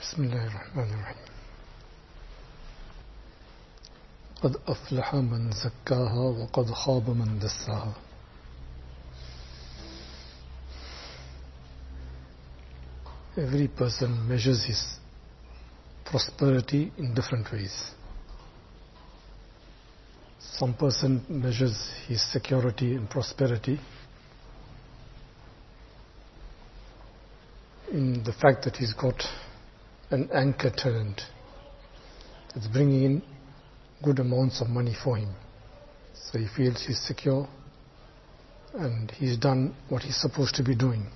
بسم الله الرحمن الرحيم قد أفلح من زكاها وقد خاب من دساها Every person measures his prosperity in different ways. Some person measures his security and prosperity in the fact that he's got an anchor tenant that's bringing in good amounts of money for him. So he feels he's secure and he's done what he's supposed to be doing.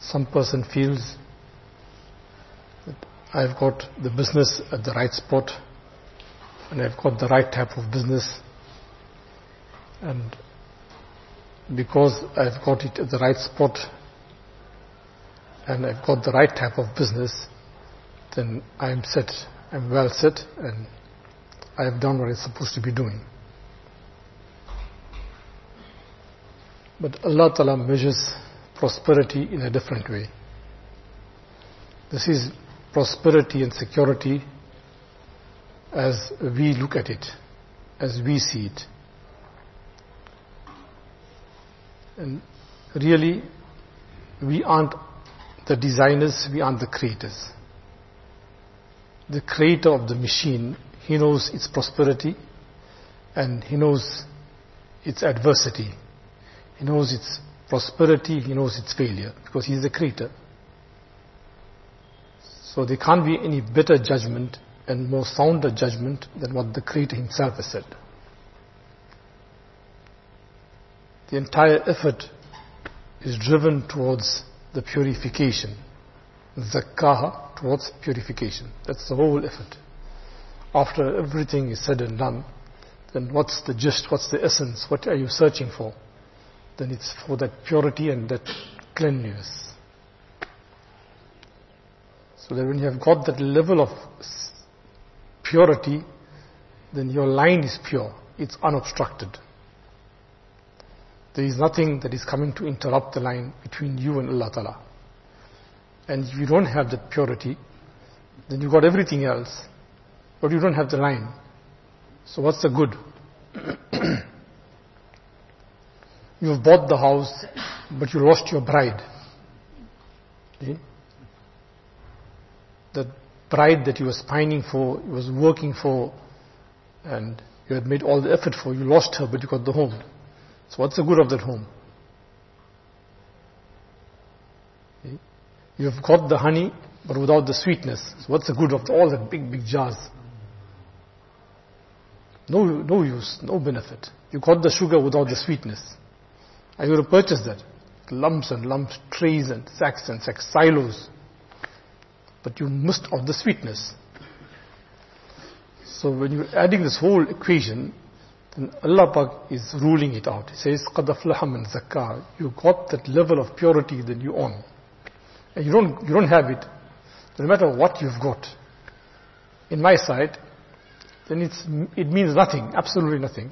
Some person feels that I've got the business at the right spot and I've got the right type of business and because I've got it at the right spot and I've got the right type of business, then I'm set, I'm well set, and I have done what I'm supposed to be doing. But Allah Ta'ala measures prosperity in a different way. This is prosperity and security as we look at it, as we see it. And really, we aren't the designers, we aren't the creators. The creator of the machine, he knows its prosperity and he knows its adversity. He knows its prosperity, he knows its failure because he's the creator. So there can't be any better judgment and more sounder judgment than what the creator himself has said. The entire effort is driven towards the purification. Zakkaha towards purification. That's the whole effort. After everything is said and done, then what's the gist, what's the essence, what are you searching for? Then it's for that purity and that cleanliness. So that when you have got that level of purity, then your line is pure. It's unobstructed. There is nothing that is coming to interrupt the line between you and Allah Ta'ala. And if you don't have that purity, then you've got everything else, but you don't have the line. So what's the good? You've bought the house, but you lost your bride. See? The bride that you were pining for, you was working for, and you had made all the effort for, you lost her, but you got the home. So what's the good of that home? See? You've got the honey, but without the sweetness. So what's the good of all the big, big jars? No, no use, no benefit. You got the sugar without the sweetness. Are you going to purchase that? Lumps and lumps, trays and sacks and sacks, silos. But you missed out the sweetness. So when you're adding this whole equation, then Allah Pak is ruling it out. He says, قَدْ أَفْلَحَ مَنْ زَكَّى You got that level of purity that you own. And you don't, you don't have it, no matter what you've got. In my side, then it's, it means nothing, absolutely nothing.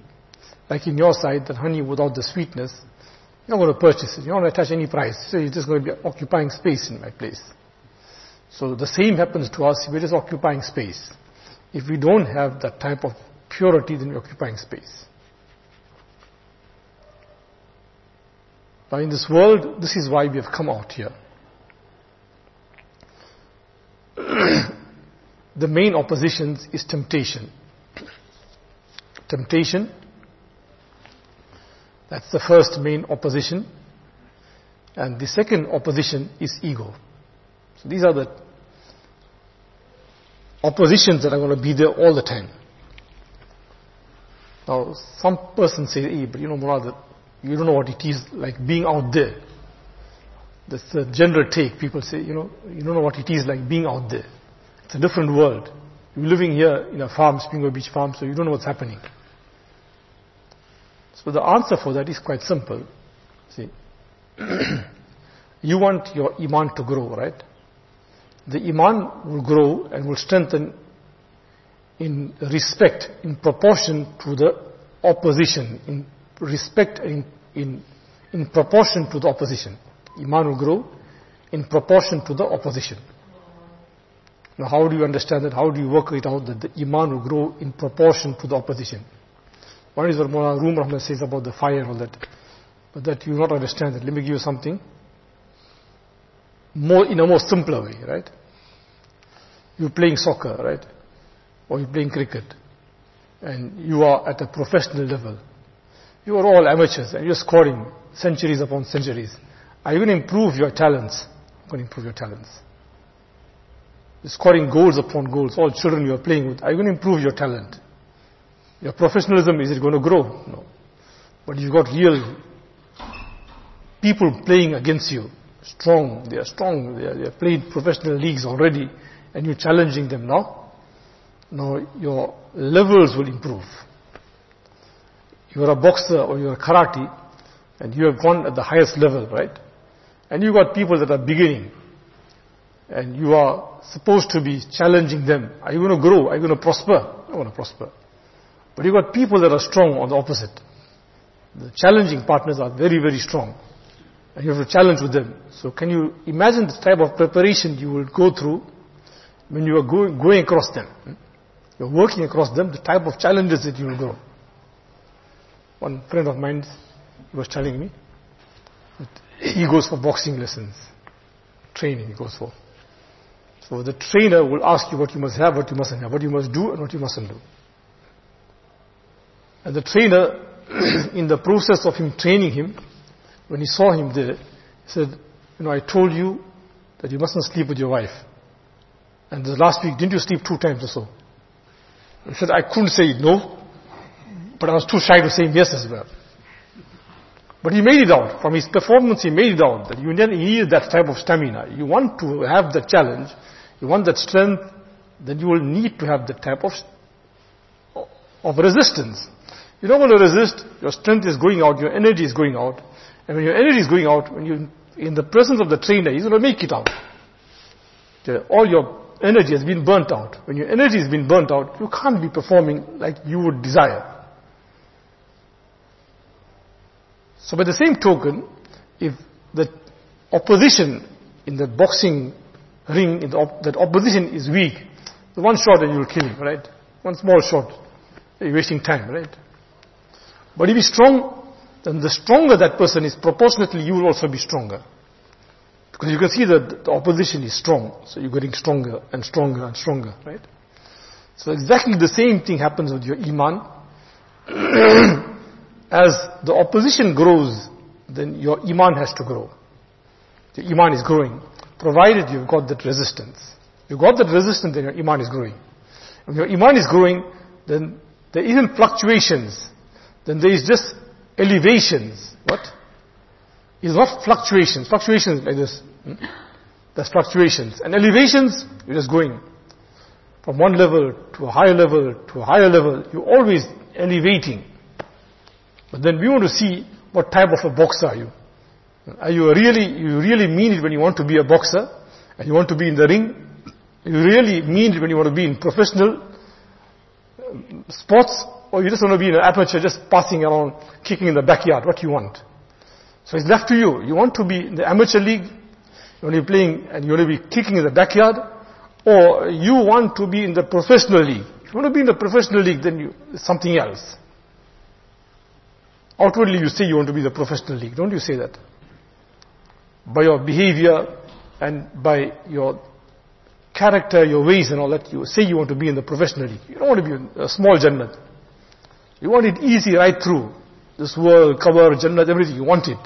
Like in your side, that honey without the sweetness, you're not going to purchase it. You're not going to attach any price. So you're just going to be occupying space in my place. So the same happens to us. We're just occupying space. If we don't have that type of purity, we're occupying space. Now in this world, this is why we have come out here. the main opposition is temptation. Temptation, that's the first main opposition. And the second opposition is ego. So these are the oppositions that are going to be there all the time. Now, some person say, hey, but you know, Murad, you don't know what it is like being out there. That's the general take. People say, you know, you don't know what it is like being out there. It's a different world. You're living here in a farm, Springwood Beach farm, so you don't know what's happening. So the answer for that is quite simple. See, you want your iman to grow, right? The iman will grow and will strengthen in respect, in proportion to the opposition, in respect in, in, in proportion to the opposition. Iman will grow in proportion to the opposition. Now how do you understand that? How do you work it out that the iman will grow in proportion to the opposition? One is what Mullah Room Rahman says about the fire and all that. But that you not understand that. Let me give you something more in a more simpler way, right? You're playing soccer, right? Or you're playing cricket. And you are at a professional level. You are all amateurs and you're scoring centuries upon centuries. Are you going to improve your talents? I'm going to improve your talents. You're scoring goals upon goals. All children you are playing with. Are you going to improve your talent? Your professionalism, is it going to grow? No. But you've got real people playing against you. Strong. They are strong. They, are, they have played professional leagues already. And you're challenging them now. Now your levels will improve. You're a boxer or you're a karate and you have gone at the highest level, right? And you've got people that are beginning and you are supposed to be challenging them. Are you going to grow? Are you going to prosper? I want to prosper. But you've got people that are strong on the opposite. The challenging partners are very, very strong. And you have to challenge with them. So can you imagine the type of preparation you will go through when you are going, going across them? You're working across them, the type of challenges that you will go. One friend of mine he was telling me that he goes for boxing lessons, training he goes for. So the trainer will ask you what you must have, what you mustn't have, what you must do and what you mustn't do. And the trainer, in the process of him training him, when he saw him there, he said, you know, I told you that you mustn't sleep with your wife. And the last week, didn't you sleep two times or so? He said, I couldn't say no, but I was too shy to say yes as well. But he made it out. From his performance, he made it out that you need that type of stamina. You want to have that challenge, you want that strength, then you will need to have that type of, of resistance. You don't want to resist, your strength is going out, your energy is going out. And when your energy is going out, when you in the presence of the trainer, he's going to make it out. All your energy has been burnt out. When your energy has been burnt out, you can't be performing like you would desire. So by the same token, if the opposition in the boxing ring, op that opposition is weak, the one shot and you'll kill him, right? One small shot, you're wasting time, right? But if he's strong, then the stronger that person is, proportionately you will also be stronger. Because you can see that the opposition is strong, so you're getting stronger and stronger and stronger, right? So exactly the same thing happens with your iman. as the opposition grows, then your iman has to grow. Your iman is growing, provided you've got that resistance. You've got that resistance, then your iman is growing. If your iman is growing, then there isn't fluctuations. Then there is just elevations. What? It's not fluctuations. Fluctuations like this. Hmm? There's fluctuations. And elevations, you're just going from one level to a higher level to a higher level. You're always elevating. But then we want to see what type of a boxer are you. Are you really, you really mean it when you want to be a boxer and you want to be in the ring? You really mean it when you want to be in professional um, sports or you just want to be in an amateur just passing around, kicking in the backyard? What you want? So it's left to you. You want to be in the amateur league, you want to playing and you want to be kicking in the backyard, or you want to be in the professional league. If you want to be in the professional league, then you, something else. Outwardly you say you want to be the professional league, don't you say that? By your behavior and by your character, your ways and all that, you say you want to be in the professional league. You don't want to be in a small Jannat. You want it easy right through. This world, cover, Jannat, everything, you want it.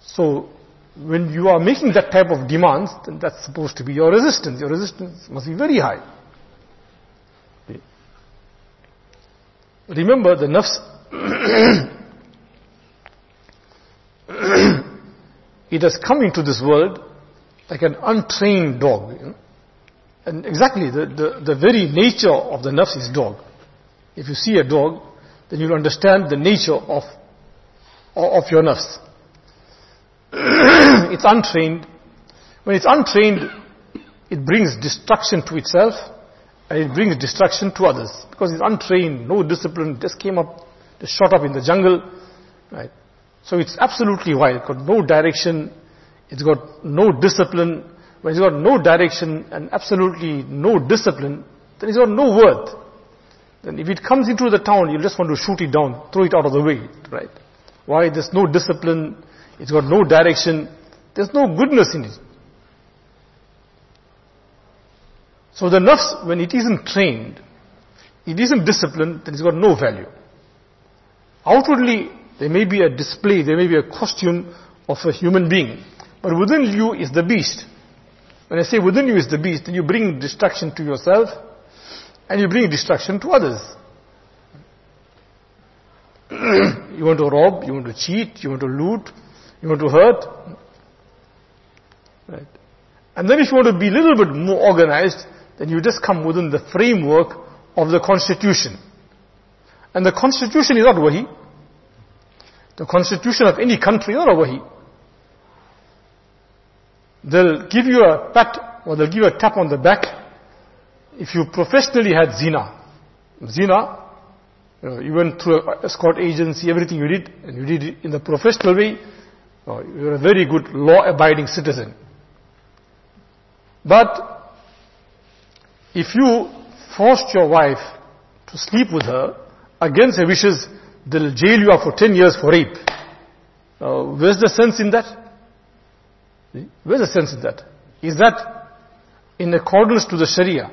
So, when you are making that type of demands, then that's supposed to be your resistance. Your resistance must be very high. Remember, the nafs it has come into this world like an untrained dog. You know? And exactly, the, the, the very nature of the nafs is dog. If you see a dog, then you'll understand the nature of, of your nafs. it's untrained. When it's untrained, it brings destruction to itself and it brings destruction to others. Because it's untrained, no discipline, just came up, just shot up in the jungle, right? So it's absolutely wild, got no direction. it's got no discipline, when it's got no direction and absolutely no discipline, then it's got no worth. Then if it comes into the town, you just want to shoot it down, throw it out of the way, right? Why? There's no discipline, it's got no direction, there's no goodness in it. So the nafs, when it isn't trained, it isn't disciplined, then it's got no value. Outwardly, there may be a display, there may be a costume of a human being, but within you is the beast. When I say within you is the beast, then you bring destruction to yourself, and you bring destruction to others. you want to rob, you want to cheat, you want to loot, you want to hurt. Right. And then if you want to be a little bit more organized, then you just come within the framework of the constitution. And the constitution is not wahi. The constitution of any country is not a wahi. They'll give you a pat or they'll give you a tap on the back if you professionally had zina. Zina, you, know, you went through a escort agency, everything you did, and you did it in the professional way, oh, you're a very good law-abiding citizen. But if you forced your wife to sleep with her against her wishes, they'll jail you for 10 years for rape. Uh, where's the sense in that? Where's the sense in that? Is that in accordance to the Sharia?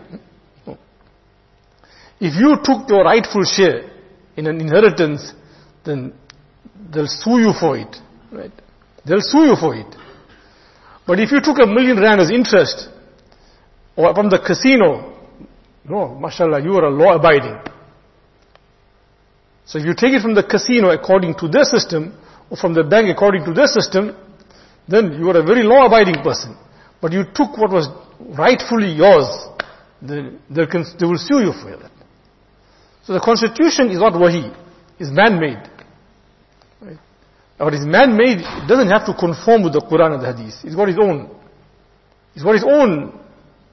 If you took your rightful share in an inheritance, then they'll sue you for it. Right? They'll sue you for it. But if you took a million rand as interest, or from the casino, no, mashallah, you are a law abiding. So if you take it from the casino according to their system, or from the bank according to their system, then you are a very law abiding person. But you took what was rightfully yours, then they, will sue you for that. So the constitution is not wahi, it's man-made. Right? Is man-made, it doesn't have to conform with the Quran and the Hadith. It's got its own. It's got its own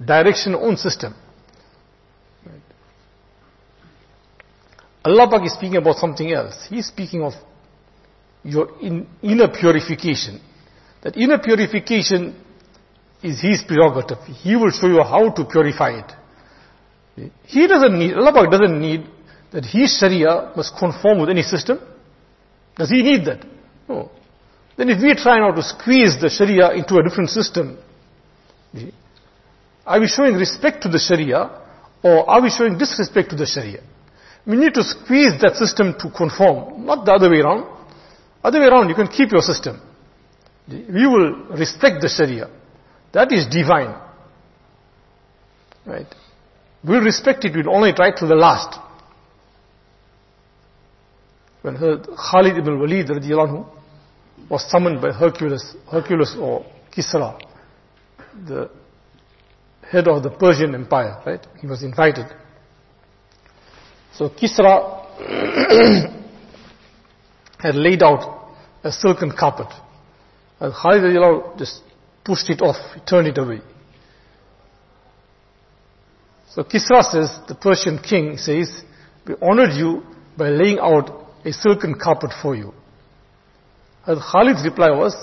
direction, own system. Allah Pak is speaking about something else. He is speaking of your in, inner purification. That inner purification is His prerogative. He will show you how to purify it. He doesn't need, Allah Pak doesn't need that His Sharia must conform with any system. Does He need that? No. Then if we try now to squeeze the Sharia into a different system, are we showing respect to the Sharia or are we showing disrespect to the Sharia? We need to squeeze that system to conform, not the other way around. Other way around, you can keep your system. We will respect the Sharia. That is divine. Right? We'll respect it, we'll only try till the last. When Khalid ibn Walid radiallahu was summoned by Hercules, Hercules or Kisra, the head of the Persian Empire, right? He was invited. So Kisra had laid out a silken carpet. And Khalid just pushed it off, he turned it away. So Kisra says, the Persian king says, we honored you by laying out a silken carpet for you. And Khalid's reply was,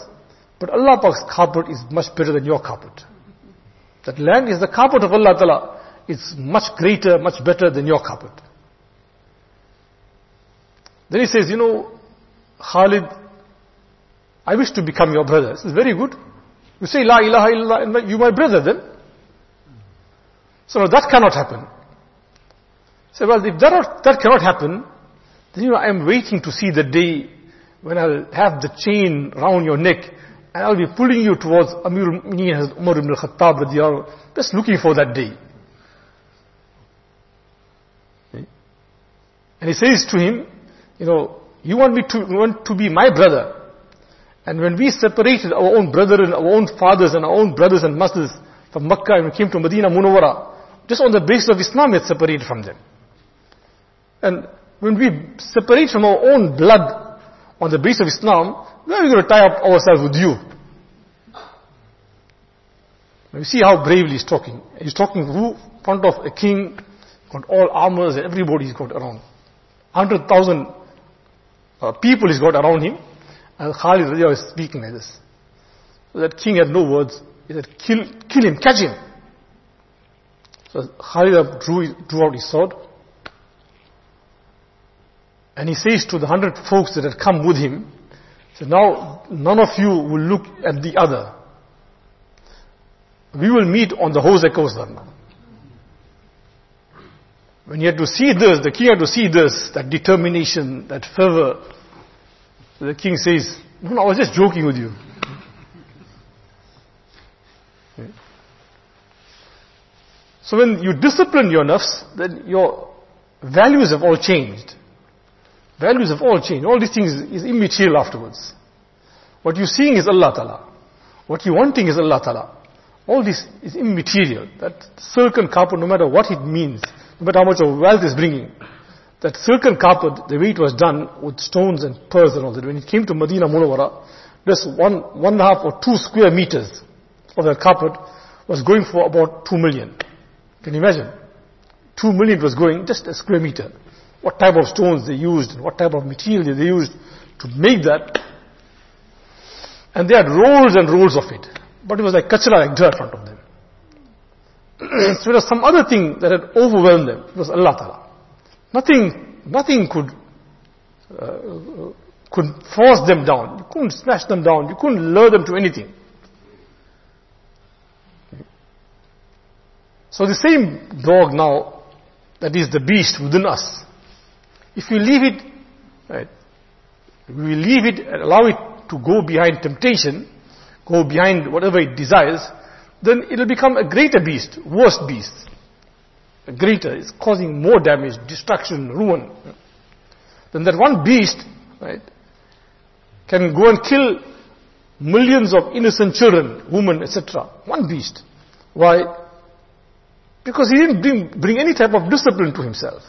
but Allah Pak's carpet is much better than your carpet. That land is the carpet of Allah Ta'ala. It's much greater, much better than your carpet. Then he says, you know, Khalid, I wish to become your brother. This is very good. You say, La ilaha illallah, you my brother then. So that cannot happen. Say, well, if that, that cannot happen, then you know, I am waiting to see the day when I'll have the chain round your neck and I'll be pulling you towards Amir al-Mu'mineen Umar ibn al-Khattab just looking for that day. Eh? And he says to him, you know, you want me to, want to be my brother. And when we separated our own brethren, our own fathers and our own brothers and mothers from Makkah and we came to Medina Munawwara, just on the basis of Islam we had separated from them. And when we separate from our own blood on the basis of Islam, where are we going to tie up ourselves with you? Now you see how bravely he's talking. He's talking in front of a king, got all armors and everybody's got around. 100,000 uh, people he's got around him. And Khalid Raja is speaking like this. So that king had no words. He said, kill, kill him, catch him. So Khalid drew, drew out his sword. And he says to the hundred folks that had come with him, so now none of you will look at the other. We will meet on the Hawz Kausar now. When you had to see this, the king had to see this, that determination, that fervor. The king says, no, no, I was just joking with you. So when you discipline your nafs, then your values have all changed. Values have all changed. All these things is immaterial afterwards. What you're seeing is Allah Ta'ala. What you're wanting is Allah Ta'ala. All this is immaterial. That silk and carpet, no matter what it means, no matter how much of wealth is bringing, that silk and carpet, the way it was done with stones and pearls and all that, when it came to Medina Munawara, just one, one and a half or two square meters of that carpet was going for about two million. Can you imagine? Two million was going just a square meter. What type of stones they used and what type of material they used to make that. And they had rolls and rolls of it. But it was like kachra, like dirt in front of them. so it was some other thing that had overwhelmed them. It was Allah Ta'ala. Nothing, nothing could, uh, could force them down. You couldn't smash them down. You couldn't lure them to anything. So the same dog now, that is the beast within us, if you leave it, right, we leave it and allow it to go behind temptation, go behind whatever it desires, then it will become a greater beast, worse beast. A greater, it's causing more damage, destruction, ruin. Then that one beast, right, can go and kill millions of innocent children, women, etc. One beast. Why? Because he didn't bring, bring any type of discipline to himself.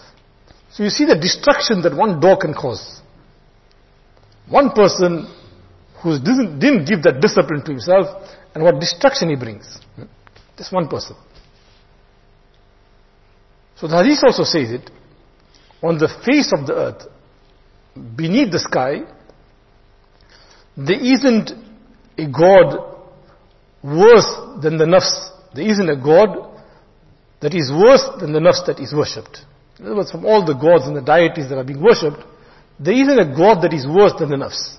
So you see the destruction that one dog can cause. One person who didn't, didn't give that discipline to himself and what destruction he brings. Just one person. So the hadith also says it, on the face of the earth, beneath the sky, there isn't a God worse than the nafs. There isn't a God that is worse than the nafs that is worshipped In other words, from all the gods and the deities that are being worshipped, there isn't a god that is worse than the nafs.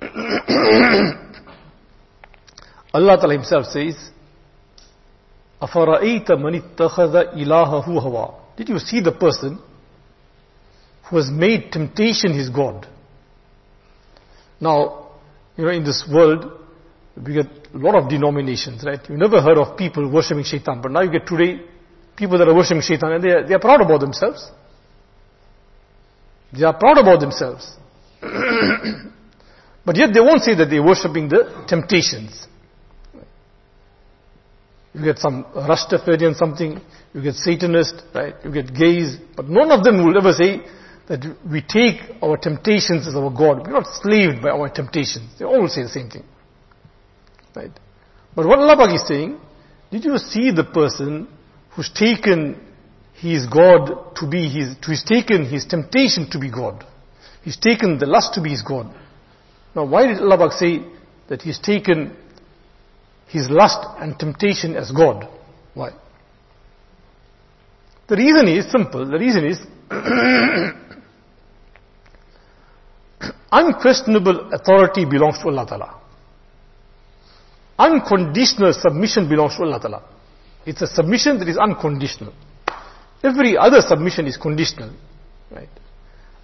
Allah Ta'ala himself says, أَفَرَأَيْتَ مَنِ اتَّخَذَ إِلَهَهُ هَوَى Did you see the person who has made temptation his God? Now, you know, in this world, we get a lot of denominations, right? You never heard of people worshipping shaitan, but now you get today people that are worshipping shaitan and they are, they are proud about themselves. They are proud about themselves. but yet they won't say that they're worshipping the temptations. You get some Rastafarian something, you get Satanist, right? You get gays, but none of them will ever say that we take our temptations as our God. We're not slaved by our temptations. They all say the same thing. Right? But what Allah is saying, did you see the person who's taken his God to be his, who's taken his temptation to be God? He's taken the lust to be his God. Now why did Allah say that he's taken his lust and temptation as God? Why? The reason is simple. The reason is unquestionable authority belongs to Allah Ta'ala. Unconditional submission belongs to Allah Ta'ala. It's a submission that is unconditional. Every other submission is conditional. Right?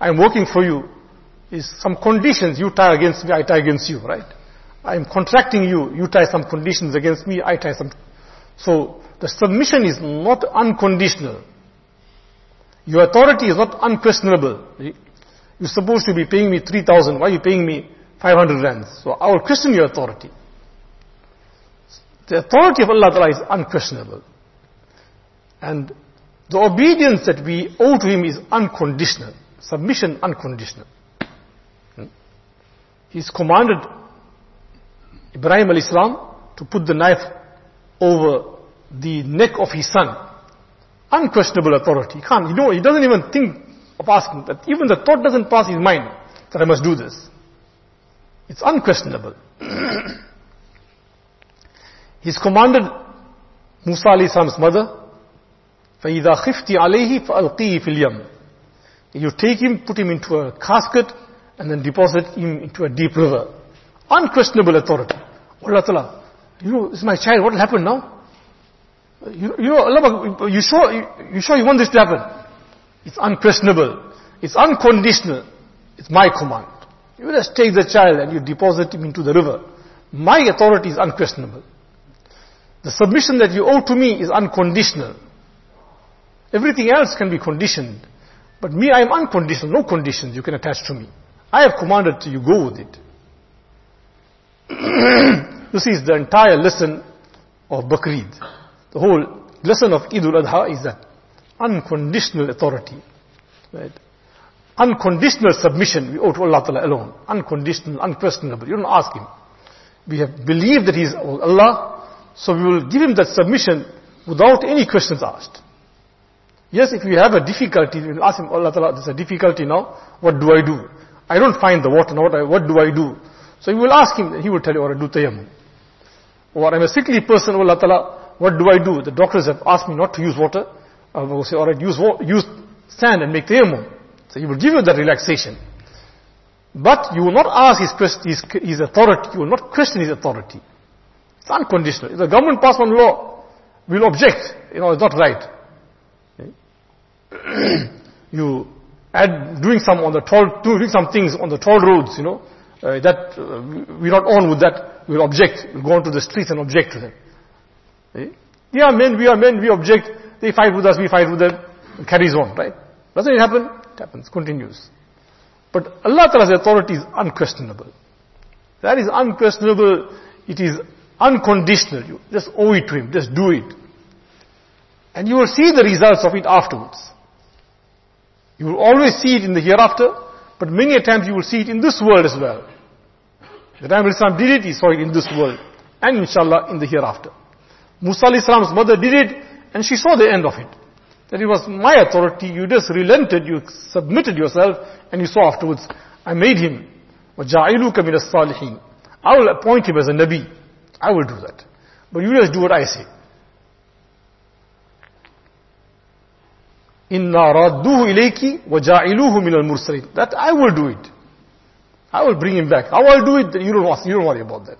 I'm working for you. Is some conditions you tie against me, I tie against you, right? I'm contracting you, you tie some conditions against me, I tie some. So the submission is not unconditional. Your authority is not unquestionable. You're supposed to be paying me 3,000. Why are you paying me 500 rands? So I will question your authority. The authority of Allah is unquestionable. And the obedience that we owe to Him is unconditional. Submission unconditional. Hmm? He's commanded Ibrahim al-Islam to put the knife over the neck of his son. Unquestionable authority. He can't, you know, he doesn't even think of asking that. Even the thought doesn't pass his mind that I must do this. It's unquestionable. He's commanded Musa alayhi salam's mother, فَإِذَا خِفْتِ عَلَيْهِ فَأَلْقِيهِ فِي الْيَمِّ You take him, put him into a casket, and then deposit him into a deep river. Unquestionable authority. Allah Ta'ala, you know, this is my child, what will happen now? You, you know, Allah, you sure, you, you sure you want this to happen? It's unquestionable. It's unconditional. It's my command. You just take the child and you deposit him into the river. My authority is unquestionable. The submission that you owe to me is unconditional. Everything else can be conditioned. But me, I am unconditional. No conditions you can attach to me. I have commanded to you, go with it. this is the entire lesson of Bakrid. The whole lesson of Eid al-Adha is that unconditional authority. Right? Unconditional submission we owe to Allah Ta'ala alone. Unconditional, unquestionable. You don't ask Him. We have believed that He is Allah, so we will give Him that submission without any questions asked. Yes, if you have a difficulty, you will ask Him, Allah Ta'ala, there's a difficulty now, what do I do? I don't find the water, now what, I, what do I do? So you will ask Him, He will tell you, or do tayammum. Or I'm a sickly person, Allah Ta'ala, what do I do? The doctors have asked me not to use water. I will say, alright, use, use sand and make tayammum. So he will give you that relaxation. But you will not ask his, his, his authority, you will not question his authority. It's unconditional. If the government pass one law, we will object. You know, it's not right. you add doing some on the toll, doing some things on the toll roads, you know, uh, that uh, we're not on with that, we'll object. We'll go onto the streets and object to them. They are men, we are men, we object. They fight with us, we fight with them. It carries on, right? Doesn't it happen? It happens, continues. But Allah Ta'ala's authority is unquestionable. That is unquestionable. It is unconditional. You just owe it to Him. Just do it. And you will see the results of it afterwards. You will always see it in the hereafter, but many a times you will see it in this world as well. The time Islam did it, he saw it in this world. And inshallah in the hereafter. Musa Islam's mother did it, and she saw the end of it. That it was my authority, you just relented, you submitted yourself, and you saw afterwards, I made him, وَجَعِلُكَ مِنَ الصَّالِحِينَ I will appoint him as a Nabi. I will do that. But you just do what I say. Inna radduhu ilayki wa min al mursalin. That I will do it. I will bring him back. How I'll do it, you don't, you don't worry about that.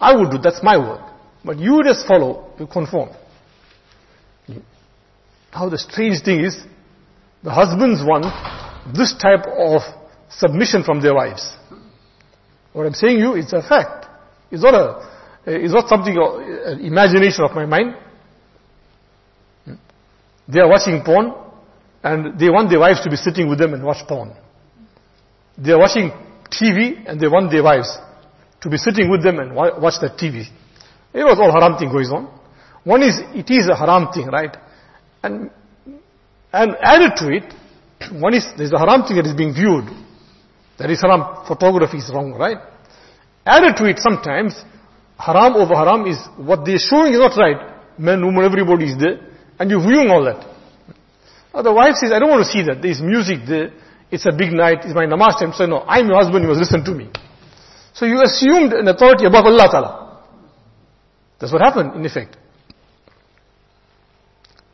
I will do, that's my work. But you just follow, you conform. How the strange thing is, the husbands want this type of submission from their wives. What I'm saying you, it's a fact. It's not a, uh, it's not something, an uh, imagination of my mind. Hmm. They are watching porn, and they want their wives to be sitting with them and watch porn. They are watching TV, and they want their wives to be sitting with them and watch that TV. It was all haram thing going on. One is, it is a haram thing, right? And, and added to it, one is, there's a haram thing that is being viewed. That is haram, photography is wrong, right? Added to it sometimes, haram oh, over haram is, what they're showing is not right. Men, women, everybody is there, and you're viewing all that. Now the wife says, I don't want to see that. There's music there. It's a big night. It's my namaz time. So no, I'm your husband. You must listen to me. So you assumed an authority above Allah Ta'ala. That's what happened, in effect.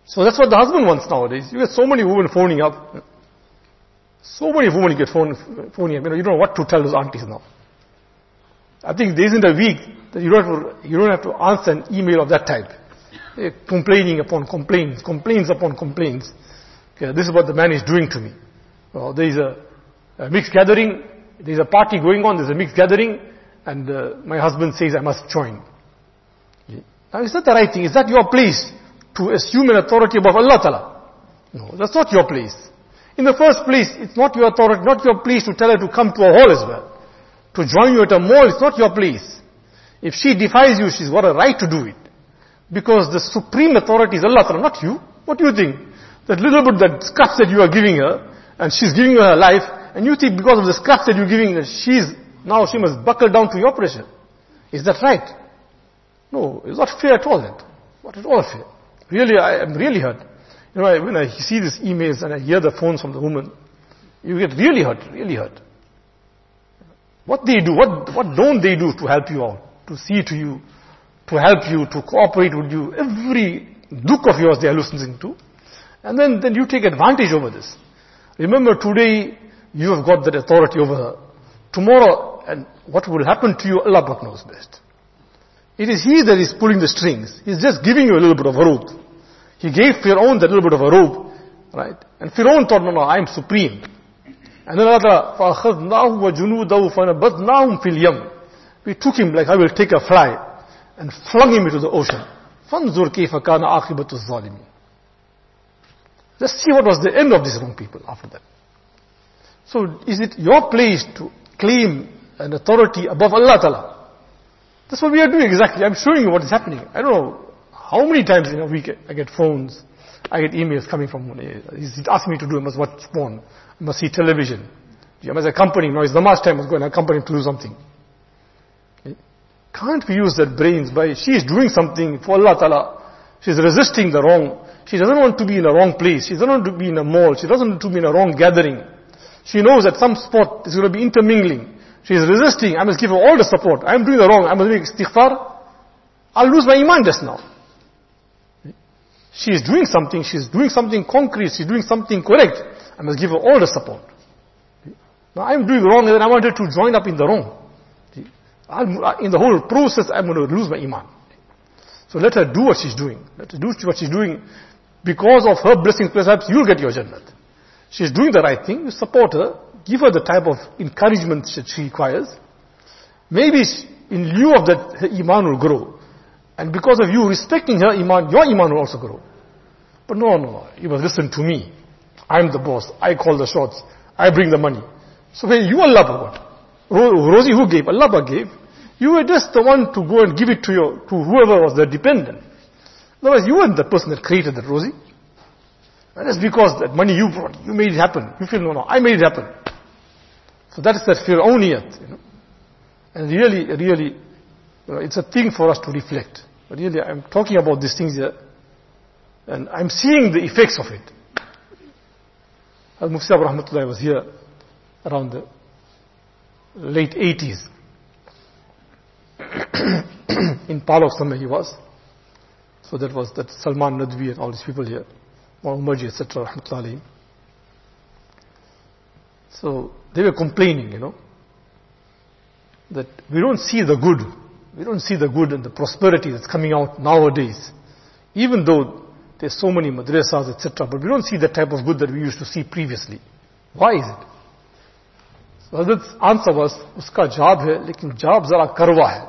So that's what the husband wants nowadays. You get so many women phoning up. So many women get phone, phoning up. You know, you don't know what to tell those aunties now. I think there isn't a week that you don't have to, you don't have to answer an email of that type. Complaining upon complaints, complaints upon complaints. Okay, this is what the man is doing to me. Well, there is a, a mixed gathering. There is a party going on. There's a mixed gathering, and uh, my husband says I must join. Now is that the right thing? Is that your place to assume an authority above Allah Ta'ala? No, that's not your place. In the first place, it's not your authority, not your place to tell her to come to a hall as well. To join you at a mall, it's not your place. If she defies you, she's got a right to do it. Because the supreme authority is Allah not you. What do you think? That little bit, that scraps that you are giving her, and she's giving you her life, and you think because of the scraps that you're giving her, she's, now she must buckle down to your pressure. Is that right? No, it's not fair at all that. Not at all fair. Really, I am really hurt. You know, when I see these emails and I hear the phones from the woman, you get really hurt, really hurt. What they do, what, what don't they do to help you out, to see to you, to help you, to cooperate with you. Every duk of yours they are listening to. And then, then you take advantage over this. Remember today you have got that authority over her. Tomorrow, and what will happen to you, Allah knows best. It is He that is pulling the strings. He's just giving you a little bit of a rope. He gave Fir'aun that little bit of a rope, right? And Fir'aun thought, no, no, I am supreme. And then Allah, فَأَخَذْنَاهُ وَجُنُودَهُ فَنَبَذْنَاهُمْ فِي الْيَمِّ We took him like I will take a fly and flung him into the ocean. فَانْظُرْ كَيْفَ كَانَ عَاقِبَةُ الظَّالِمِينَ Let's see what was the end of these wrong people after that. So is it your place to claim an authority above Allah Ta'ala? That's what we are doing exactly. I'm showing you what is happening. I don't know how many times in a week I get phones, I get emails coming from, he's asking me to do, I must watch porn, I must see television. I must accompany him. Now it's namaz time, I must go and accompany him to do something. Eh? Can't we use that brains by, she is doing something for Allah Ta'ala. She's resisting the wrong. She doesn't want to be in a wrong place. She doesn't want to be in a mall. She doesn't want to be in a wrong gathering. She knows that some spot is going to be intermingling. She is resisting. I must give her all the support. I am doing the wrong. I must make istighfar. I'll lose my iman just now. Eh? She is doing something. She is doing something concrete. She is doing something correct. I must give her all the support. Now I am doing wrong and I wanted to join up in the wrong. in the whole process, I'm going to lose my iman. So let her do what she's doing. Let her do what she's doing. Because of her blessings, perhaps you'll get your Jannat. She's doing the right thing. You support her. Give her the type of encouragement that she requires. Maybe in lieu of that, her iman will grow. And because of you respecting her iman, your iman will also grow. But no, no, you must listen to me. I'm the boss. I call the shots. I bring the money. So when you Allah what? rozi who gave? Allah gave. You were just the one to go and give it to your, to whoever was the dependent. Otherwise, you weren't the person that created that rozi. And it's because that money you brought, you made it happen. You feel, no, no, I made it happen. So that is that fir'auniyat, you know. And really, really, you know, it's a thing for us to reflect. But really, I'm talking about these things here, and I'm seeing the effects of it. Al-Mufti Rahmatullah was here around the late 80s. in Palok somewhere he was. So that was that Salman Nadwi and all these people here, Umarji, etc. So they were complaining, you know, that we don't see the good. We don't see the good and the prosperity that's coming out nowadays. Even though there's so many madrasas, etc. But we don't see the type of good that we used to see previously. Why is it? So Hazrat's answer was, uska jawab hai, lekin jawab zara karwa hai.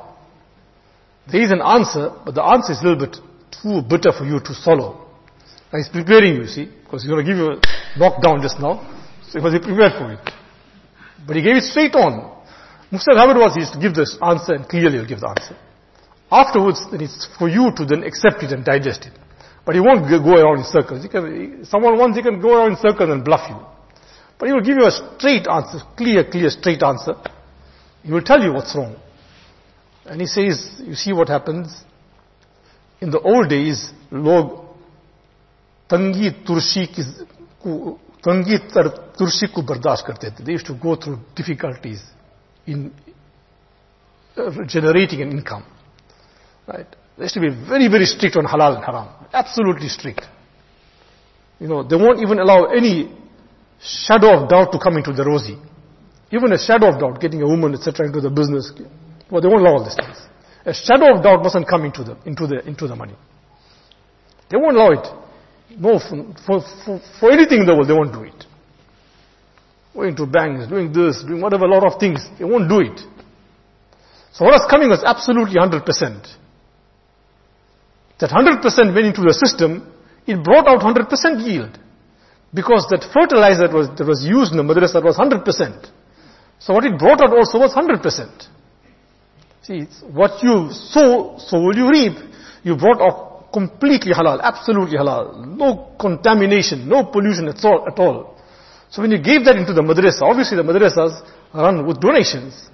There is an answer, but the answer is a little bit too bitter for you to swallow. Now he's preparing you, see, because he's going to give you a knockdown just now. So he was prepared for it. But he gave it straight on. Mufti was he used to give this answer and clearly he'll give the answer. Afterwards, then it's for you to then accept it and digest it. But he won't go around in circles. Can, someone wants, he can go around in circles and bluff you. But he will give you a straight answer, clear, clear, straight answer. He will tell you what's wrong. And he says, you see what happens? In the old days, log tangi turshi tangi turshi ko bardash karte the. They used to go through difficulties in uh, generating an income. Right? They used to be very, very strict on halal and haram. Absolutely strict. You know, they won't even allow any shadow of doubt to come into the rozi. Even a shadow of doubt, getting a woman, etc., into the business, well, they won't allow all these things. A shadow of doubt mustn't come into the, into the, into the money. They won't allow it. No, for, for, for anything in the world, they won't do it. Going to banks, doing this, doing whatever, a lot of things, they won't do it. So what was coming was absolutely 100%. That 100% went into the system, it brought out 100% yield. Because that fertilizer that was, that was used in the madrasa was 100%. So what it brought out also was 100%. See, what you sow, so will you reap. You brought out completely halal, absolutely halal. No contamination, no pollution at all, at all. So when you gave that into the madrasa, obviously the madrasas run with donations.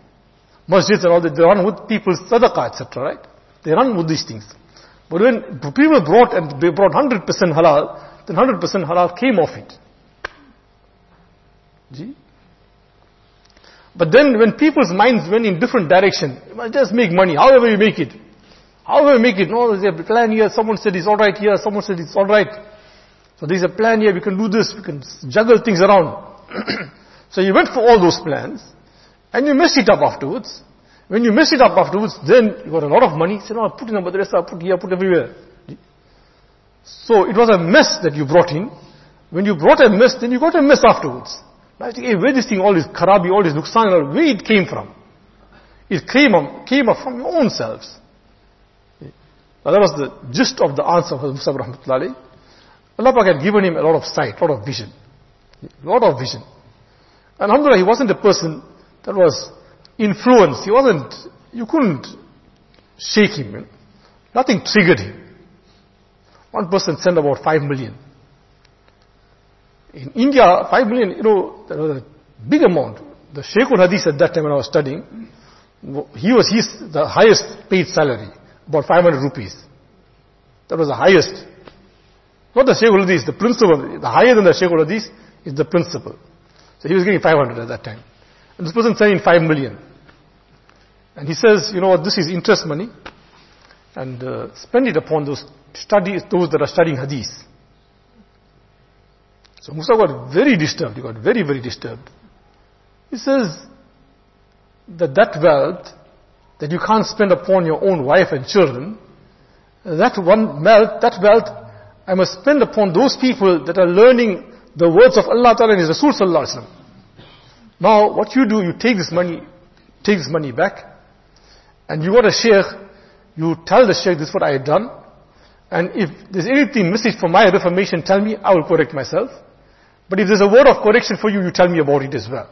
Masjids and all that, they run with people's sadaqah, etc., right? They run with these things. But when people brought and they brought 100% halal, then 100% halal came off it. See? But then when people's minds went in different direction, just make money, however you make it. However you make it, no, there's a plan here, someone said it's alright here, someone said it's alright. So there's a plan here, we can do this, we can juggle things around. so you went for all those plans, and you messed it up afterwards. When you mess it up afterwards, then you got a lot of money, so now put in a madrasa, put here, I put everywhere. So it was a mess that you brought in. When you brought a mess, then you got a mess afterwards. I think, hey, where this thing, all this kharabi, all this nuksan, where it came from? It came, came from your own selves. Now that was the gist of the answer of Musa rahmatullahi. Allah Pak had given him a lot of sight, a lot of vision. A lot of vision. And alhamdulillah, he wasn't a person that was influenced. He wasn't, you couldn't shake him. Nothing triggered him. One person sent about five million. In India, five million, you know, that was a big amount. The Sheikh al-Hadith at that time when I was studying, he was his, the highest paid salary, about 500 rupees. That was the highest. Not the Sheikh al-Hadith, the principal. The higher than the Sheikh al-Hadith is the principal. So he was getting 500 at that time. And this person sent in 5 million. And he says, you know what, this is interest money. And uh, spend it upon those studies, those that are studying hadith. So Musa got very disturbed. He got very, very disturbed. He says that that wealth that you can't spend upon your own wife and children, that one wealth, that wealth, I must spend upon those people that are learning the words of Allah Ta'ala and His Rasul Sallallahu Alaihi Wasallam. Now, what you do, you take this money, take this money back, and you got a sheikh, you tell the sheikh, this is what I have done, and if there's anything missing from my reformation, tell me, I will correct myself. But if there's a word of correction for you, you tell me about it as well.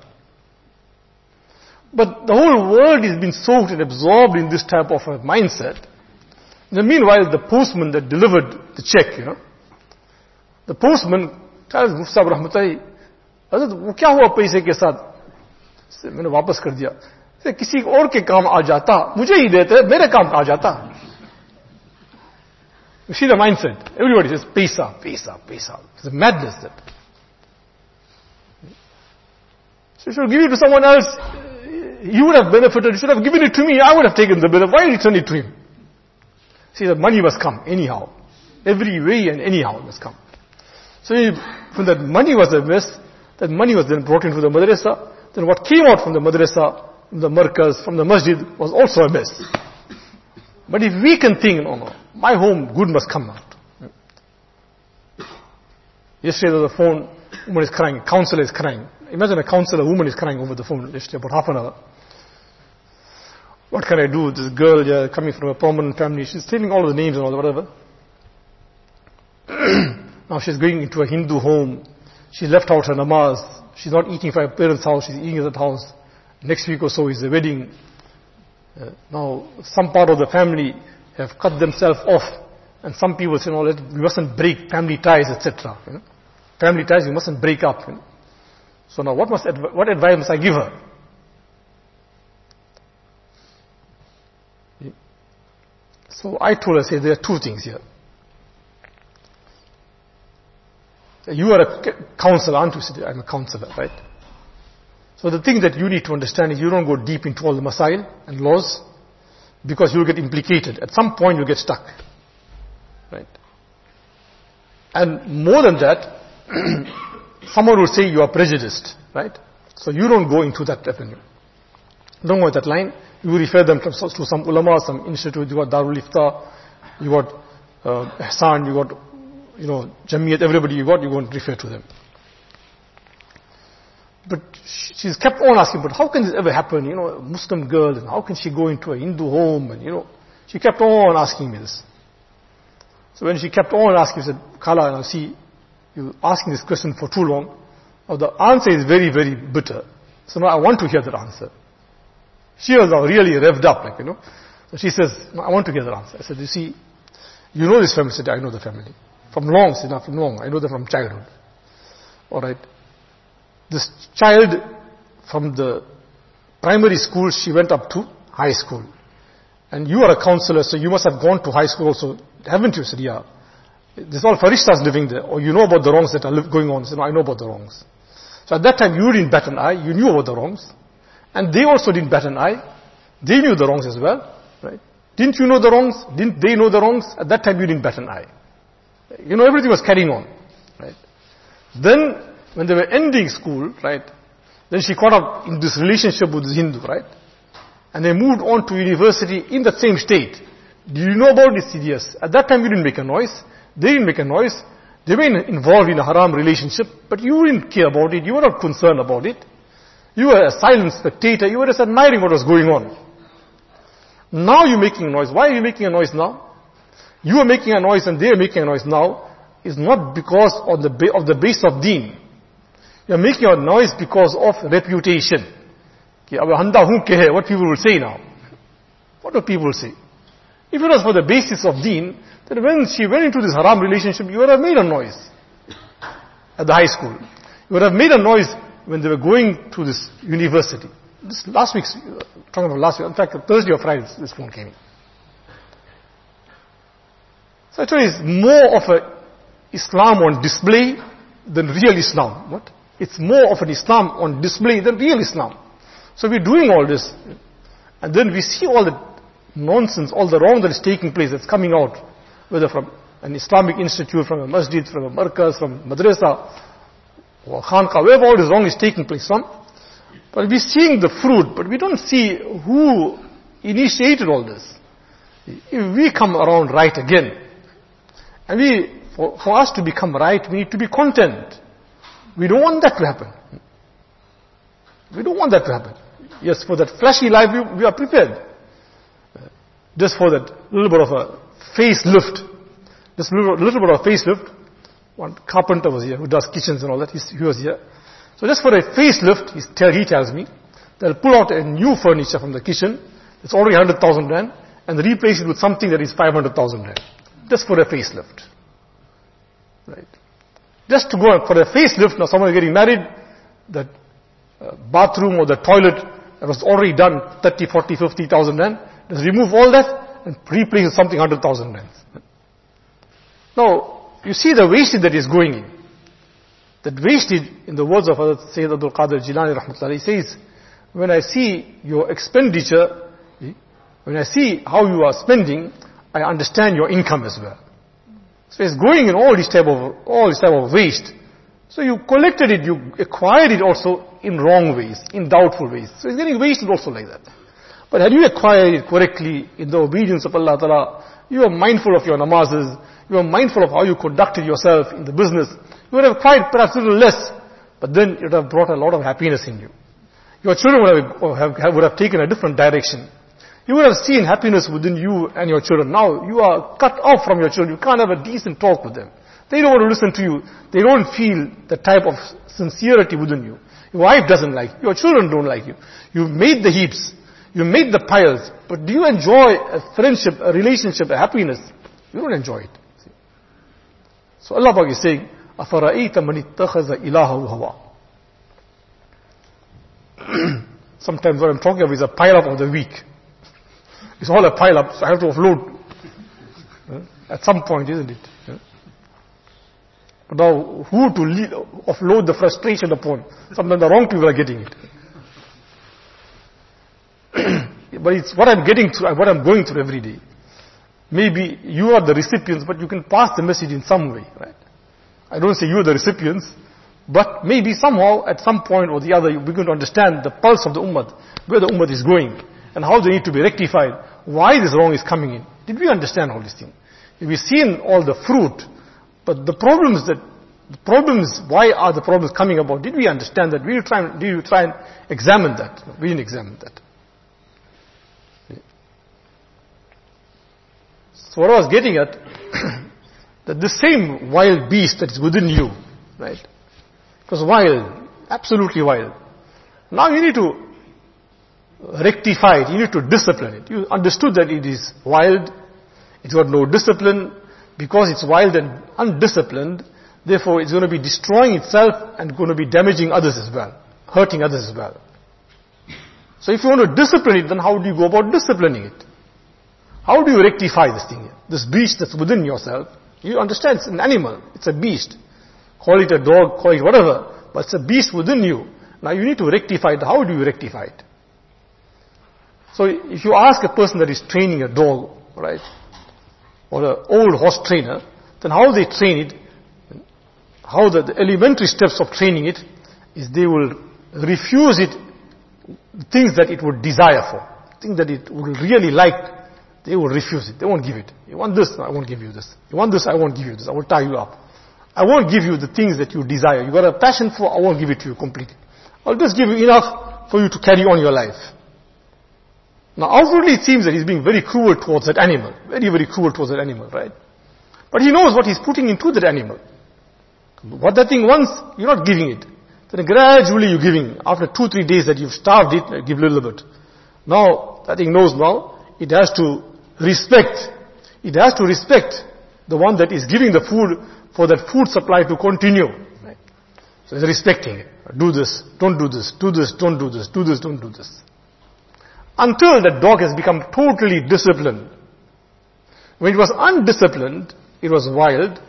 But the whole world is being soaked and absorbed in this type of a mindset. In the meanwhile, the postman that delivered the check, you know, the postman tells Mufti Rahmatai, वो क्या हुआ पैसे के साथ मैंने वापस कर दिया किसी और के काम आ जाता मुझे ही देते मेरे काम आ जाता You see the mindset. Everybody says, pesa, pesa, pesa. It's a madness that. So you should give it to someone else. You would have benefited. You should have given it to me. I would have taken the benefit. Why return it to him? See, the money must come anyhow. Every way and anyhow it must come. So when that money was a mess, that money was then brought into the madrasa. Then what came out from the madrasa, the markaz, from the masjid was also a mess. But if we can think, no, no, my home, good must come out. Yesterday the phone, woman is crying, counselor is crying. Imagine a counselor, woman is crying over the phone yesterday, about half an hour. What can I do? This girl yeah, coming from a prominent family, she's telling all the names and all whatever. now she's going into a Hindu home. She left out her namaz. She's not eating from her parents' house, she's eating at that house. Next week or so is the wedding. Uh, now, some part of the family have cut themselves off, and some people say, no, let, we mustn't break family ties, etc. You know? Family ties, we mustn't break up. You know? So now, what, must what advice must I give her? So I told her, say, there are two things here. You are a counselor, aren't you? I'm a counselor, right? So the thing that you need to understand is you don't go deep into all the masail and laws because you'll get implicated. At some point you'll get stuck. Right? And more than that, someone will say you are prejudiced, right? So you don't go into that avenue. Don't go that line. You refer them to, some ulama, some institute. You got Darul Ifta, you got uh, Ihsan, you got, you know, Jamiyat, everybody you got, you and refer to them. But she's kept on asking, but how can this ever happen? You know, a Muslim girl, and how can she go into a Hindu home? And you know, she kept on asking me this. So when she kept on asking, she said, Kala, now see, you're asking this question for too long. Now the answer is very, very bitter. So now I want to hear that answer. She was now really revved up, like, you know. So she says, I want to hear that answer. I said, you see, you know this family? I said, I know the family. From long, said, not from long. I know them from childhood. Alright. This child from the primary school, she went up to high school. And you are a counselor, so you must have gone to high school also, haven't you? said, yeah. There's all farishtas living there, or you know about the wrongs that are going on. said, no, I know about the wrongs. So at that time, you didn't bat an eye, you knew about the wrongs. And they also didn't bat an eye. They knew the wrongs as well. Right? Didn't you know the wrongs? Didn't they know the wrongs? At that time you didn't bat an eye. You know, everything was carrying on. Right? Then, when they were ending school, right, then she caught up in this relationship with this Hindu, right? And they moved on to university in the same state. Do you know about this? Yes. At that time you didn't make a noise. They didn't make a noise. They were involved in a haram relationship, but you didn't care about it. You were not concerned about it. You were a silent spectator. You were just admiring what was going on. Now you're making a noise. Why are you making a noise now? You are making a noise and they are making a noise now is not because of the, of the base of deen. You are making a noise because of reputation. What people will say now. What do people say? If it was for the basis of deen, then when she went into this haram relationship, you would have made a noise at the high school. You would have made a noise when they were going to this university. This last week's, uh, talking about last week, in fact, Thursday or Friday, this phone came in. So actually it's more of a Islam on display than real Islam. What? It's more of an Islam on display than real Islam. So we're doing all this, and then we see all the nonsense, all the wrong that is taking place, that's coming out, whether from an Islamic institute, from a masjid, from a markaz, from madrasa, or khanqa, wherever all this wrong is taking place from. But we're seeing the fruit, but we don't see who initiated all this. If we come around right again, and we, for, for us to become right, we need to be content. We don't want that to happen. We don't want that to happen. Yes, for that flashy life, we, we are prepared. Just for that little bit of a facelift. Just a little, little bit of a facelift. One carpenter was here who does kitchens and all that. He's, he was here. So just for a facelift, he tells me, they'll pull out a new furniture from the kitchen. It's already 100,000 rand and replace it with something that is 500,000 rand. Just for a facelift. Right. Just to go for a facelift, now someone is getting married, the uh, bathroom or the toilet that was already done 30, 40, 50,000 rand. Just remove all that and replace with something 100,000 rand. Now, you see the wastage that is going in. That wastage, in the words of Sayyid Abdul Qadir Jilani rahmatullah, he says, when I see your expenditure, when I see how you are spending, I understand your income as well. So it's going in all this type of, all this type of waste. So you collected it, you acquired it also in wrong ways, in doubtful ways. So it's getting wasted also like that. But had you acquired it correctly in the obedience of Allah Ta'ala, you are mindful of your namazes, you are mindful of how you conducted yourself in the business, you would have acquired perhaps a little less, but then it would have brought a lot of happiness in you. Your children would have, would have taken a different direction. You would have seen happiness within you and your children. Now you are cut off from your children. You can't have a decent talk with them. They don't want to listen to you. They don't feel the type of sincerity within you. Your wife doesn't like you. Your children don't like you. You've made the heaps. You made the piles. But do you enjoy a friendship, a relationship, a happiness? You don't enjoy it. See? So Allah is saying, أَفَرَأَيْتَ مَنِ اتَّخَذَ إِلَهَهُ هَوَى Sometimes what I'm talking of is a pile up of the week. It's all a pile up, so I have to offload. Eh? At some point, isn't it? Eh? But now, who to lead, offload the frustration upon? Sometimes the wrong people are getting it. but it's what I'm getting through, what I'm going through every day. Maybe you are the recipients, but you can pass the message in some way, right? I don't say you are the recipients, but maybe somehow, at some point or the other, you begin to understand the pulse of the ummah, where the ummah is going, and how they need to be rectified, why this wrong is coming in. Did we understand all these things? We've seen all the fruit, but the problems that, the problems, why are the problems coming about? Did we understand that? We try, did you try and examine that? We didn't examine that. So what I was getting at, that the same wild beast that is within you, right? It was wild, absolutely wild. Now you need to rectify it, you need to discipline it. You understood that it is wild, it's got no discipline, because it's wild and undisciplined, therefore it's going to be destroying itself and going to be damaging others as well, hurting others as well. So if you want to discipline it, then how do you go about disciplining it? How do you rectify this thing? This beast that's within yourself, you understand it's an animal, it's a beast. Call it a dog, call it whatever, but it's a beast within you. Now you need to rectify it. How do you rectify it? So if you ask a person that is training a dog, right, or an old horse trainer, then how they train it, how the, the elementary steps of training it, is they will refuse it, things that it would desire for, things that it would really like, they will refuse it. They won't give it. You want this? I won't give you this. You want this? I won't give you this. I will tie you up. I won't give you the things that you desire. You got a passion for, I won't give it to you completely. I'll just give you enough for you to carry on your life. Now outwardly it seems that he's being very cruel towards that animal. Very, very cruel towards that animal, right? But he knows what he's putting into that animal. What that thing wants, you're not giving it. Then gradually you're giving. After two, three days that you've starved it, uh, give a little bit. Now, that thing knows now, it has to respect. It has to respect the one that is giving the food for that food supply to continue. So it's respecting it. Do this, don't do this, do this, don't do this, do this, don't do this. Until the dog has become totally disciplined. When it was undisciplined, it was wild,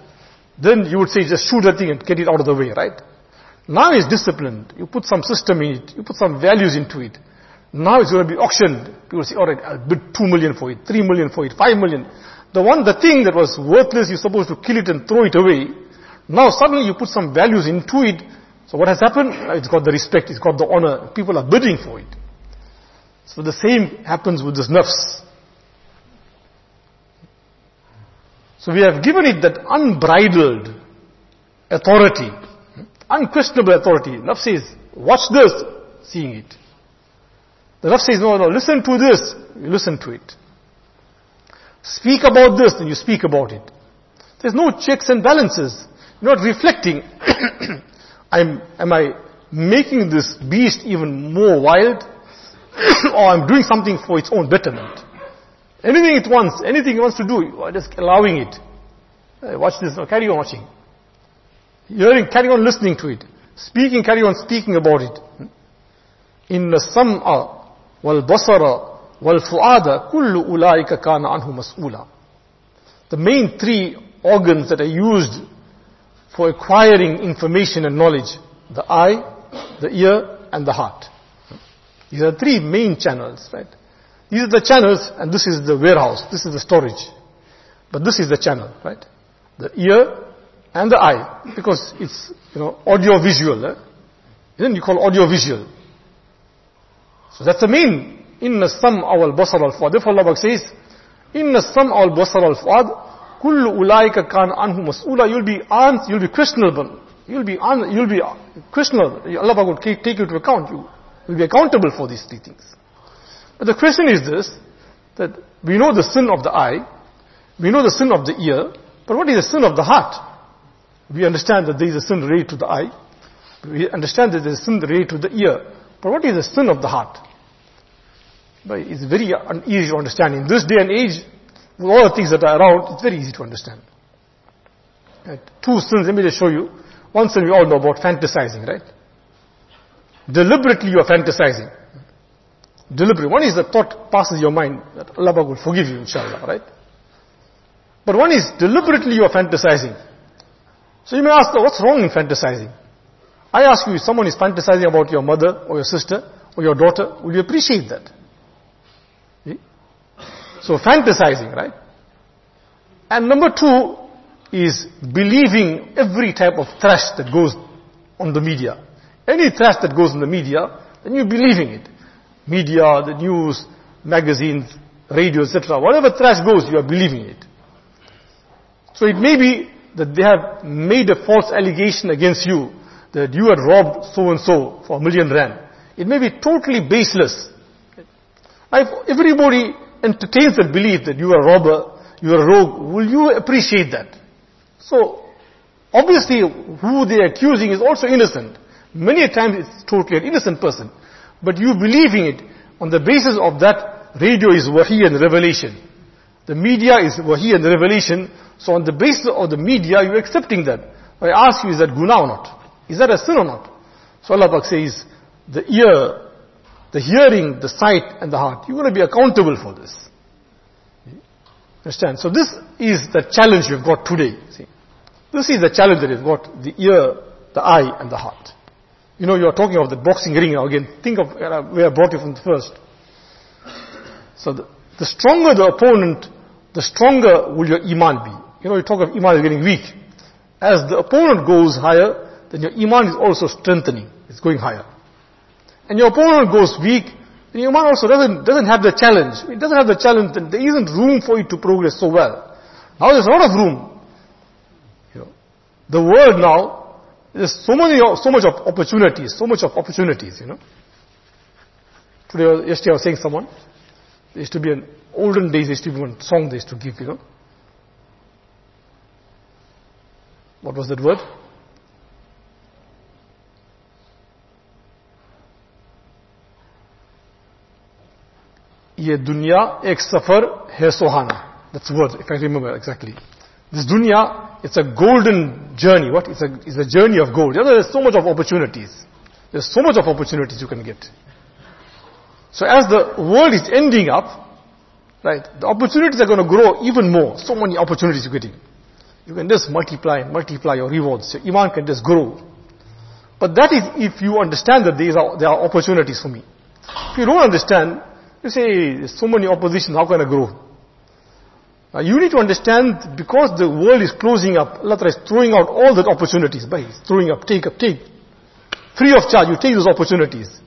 then you would say just shoot that thing and get it out of the way, right? Now it's disciplined. You put some system in it. You put some values into it. Now it's going to be auctioned. People say, alright, I'll bid two million for it, three million for it, five million. The one, the thing that was worthless, you're supposed to kill it and throw it away. Now suddenly you put some values into it. So what has happened? It's got the respect, it's got the honor. People are bidding for it. So the same happens with this nafs. So we have given it that unbridled authority, unquestionable authority. Nafs says, watch this, seeing it. The Nafs says, no, no, listen to this, you listen to it. Speak about this, then you speak about it. There's no checks and balances. You're not reflecting. I'm, am I making this beast even more wild? or I'm doing something for its own betterment. Anything it wants, anything it wants to do, you are just allowing it. watch this, no, carry on watching. Hearing, carry on listening to it. Speaking, carry on speaking about it. In the sam'a wal basara wal fu'ada kullu ulaika kana anhu mas'ula. The main three organs that are used for acquiring information and knowledge, the eye, the ear, and the heart. These are three main channels, right? These are the channels and this is the warehouse, this is the storage. But this is the channel, right? The ear and the eye, because it's, you know, audio-visual. Eh? Then you call audio-visual. So that's the main. Inna awal basar al fuad. Therefore Allah says, Inna awal basar al fuad, kullu ulaika kan anhu mas'ula. You'll be answered, you'll be questionable. You'll be, you'll be questionable. Allah will take you to account. You will be accountable for these three things. But the question is this, that we know the sin of the eye, we know the sin of the ear, but what is the sin of the heart? We understand that there is a sin related to the eye, we understand that there is a sin related to the ear, but what is the sin of the heart? But it's very easy to understand. In this day and age, with all the things that are around, it's very easy to understand. Right? Two sins, let me just show you. One sin we all know about fantasizing, right? Deliberately you are fantasizing. Deliberately. One is the thought passes your mind that Allah will forgive you, inshallah, right? But one is deliberately you are fantasizing. So you may ask, what's wrong in fantasizing? I ask you, if someone is fantasizing about your mother or your sister or your daughter, will you appreciate that? So fantasizing, right? And number two is believing every type of trash that goes on the media. Any trash that goes in the media, then you're believing it. Media, the news, magazines, radio, etc. Whatever trash goes, you are believing it. So it may be that they have made a false allegation against you that you had robbed so and so for a million rand. It may be totally baseless. If everybody entertains the belief that you are a robber, you are a rogue, will you appreciate that? So, obviously, who they are accusing is also innocent. Many times it's totally an innocent person. But you believing it on the basis of that radio is wahi and revelation. The media is wahi and revelation. So on the basis of the media, you're accepting that. I ask you, is that guna or not? Is that a sin or not? So Allah says, the ear, the hearing, the sight and the heart, you're going to be accountable for this. Understand? So this is the challenge you've got today. See? This is the challenge that you've got, the ear, the eye and the heart. You know, you're talking of the boxing ring again. Think of uh, where I brought you from first. So the, the stronger the opponent, the stronger will your iman be. You know, you talk of iman is getting weak. As the opponent goes higher, then your iman is also strengthening. It's going higher. And your opponent goes weak, then your iman also doesn't, doesn't have the challenge. It doesn't have the challenge, then there isn't room for it to progress so well. Now there's a lot of room. You know, the world now, there's so many, so much of opportunities, so much of opportunities, you know. Today, yesterday I was saying someone, there used to be an olden days, there used to be one song they used to give, you know. What was that word? ये दुनिया एक सफर है सुहाना that's word if I remember exactly this dunya it's a golden journey. What? It's a it's a journey of gold. There's so much of opportunities. There's so much of opportunities you can get. So as the world is ending up right the opportunities are going to grow even more. So many opportunities you're getting. You can just multiply multiply your rewards. Your iman can just grow. But that is if you understand that these are there are opportunities for me. If you don't understand you say, so many oppositions, how can I grow? Now you need to understand, because the world is closing up, Allah is throwing out all the opportunities, by throwing up, take up, take. Free of charge, you take those opportunities.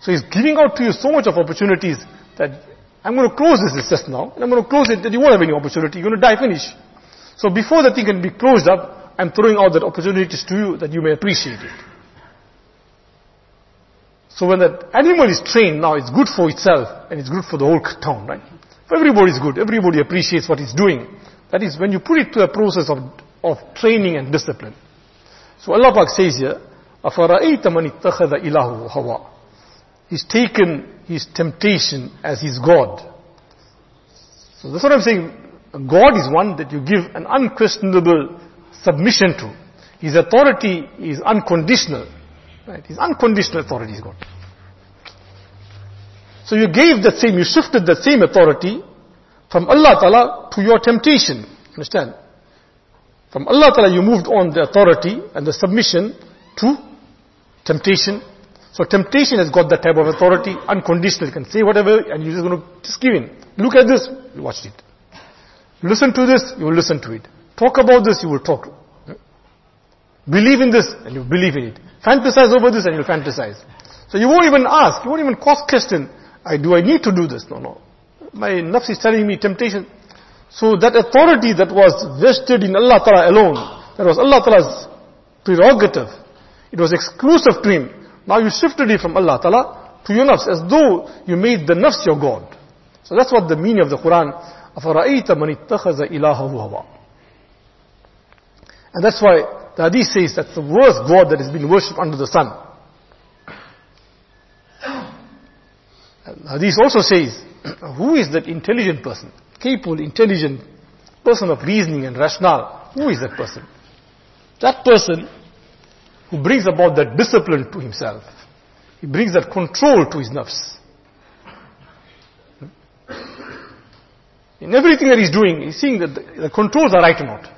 So He's giving out to you so much of opportunities that I'm going to close this just now, and I'm going to close it that you won't have any opportunity, you're going to die, finish. So before the thing can be closed up, I'm throwing out that opportunities to you that you may appreciate it. So when that animal is trained, now it's good for itself and it's good for the whole town, right? If everybody is good, everybody appreciates what it's doing. That is when you put it to a process of, of training and discipline. So Allah Pak says here, أَفَرَأَيْتَ مَنِ اتَّخَذَ إِلَهُ هَوَى He's taken his temptation as his God. So that's what I'm saying. God is one that you give an unquestionable submission to. His authority is unconditional. Right? His unconditional authority is God. So you gave that same, you shifted that same authority from Allah Ta'ala to your temptation. Understand? From Allah Ta'ala you moved on the authority and the submission to temptation. So temptation has got that type of authority, unconditional. You can say whatever and you're just going to just give in. Look at this, you watch it. Listen to this, you will listen to it. Talk about this, you will talk. Believe in this and you believe in it. Fantasize over this and you'll fantasize. So you won't even ask, you won't even cross question, I, do I need to do this? No, no. My nafs is telling me temptation. So that authority that was vested in Allah Ta'ala alone, that was Allah Ta'ala's prerogative, it was exclusive to Him. Now you shifted it from Allah Ta'ala to your nafs as though you made the nafs your God. So that's what the meaning of the Quran, أَفَرَأَيْتَ مَنِ اتَّخَذَ إِلَهَهُ هَوَى And that's why the hadith says that's the worst God that has been worshipped under the sun. Hadith also says, who is that intelligent person? Capable, intelligent person of reasoning and rationale. Who is that person? That person who brings about that discipline to himself. He brings that control to his nafs. In everything that he's doing, he's seeing that the, the controls are right or not.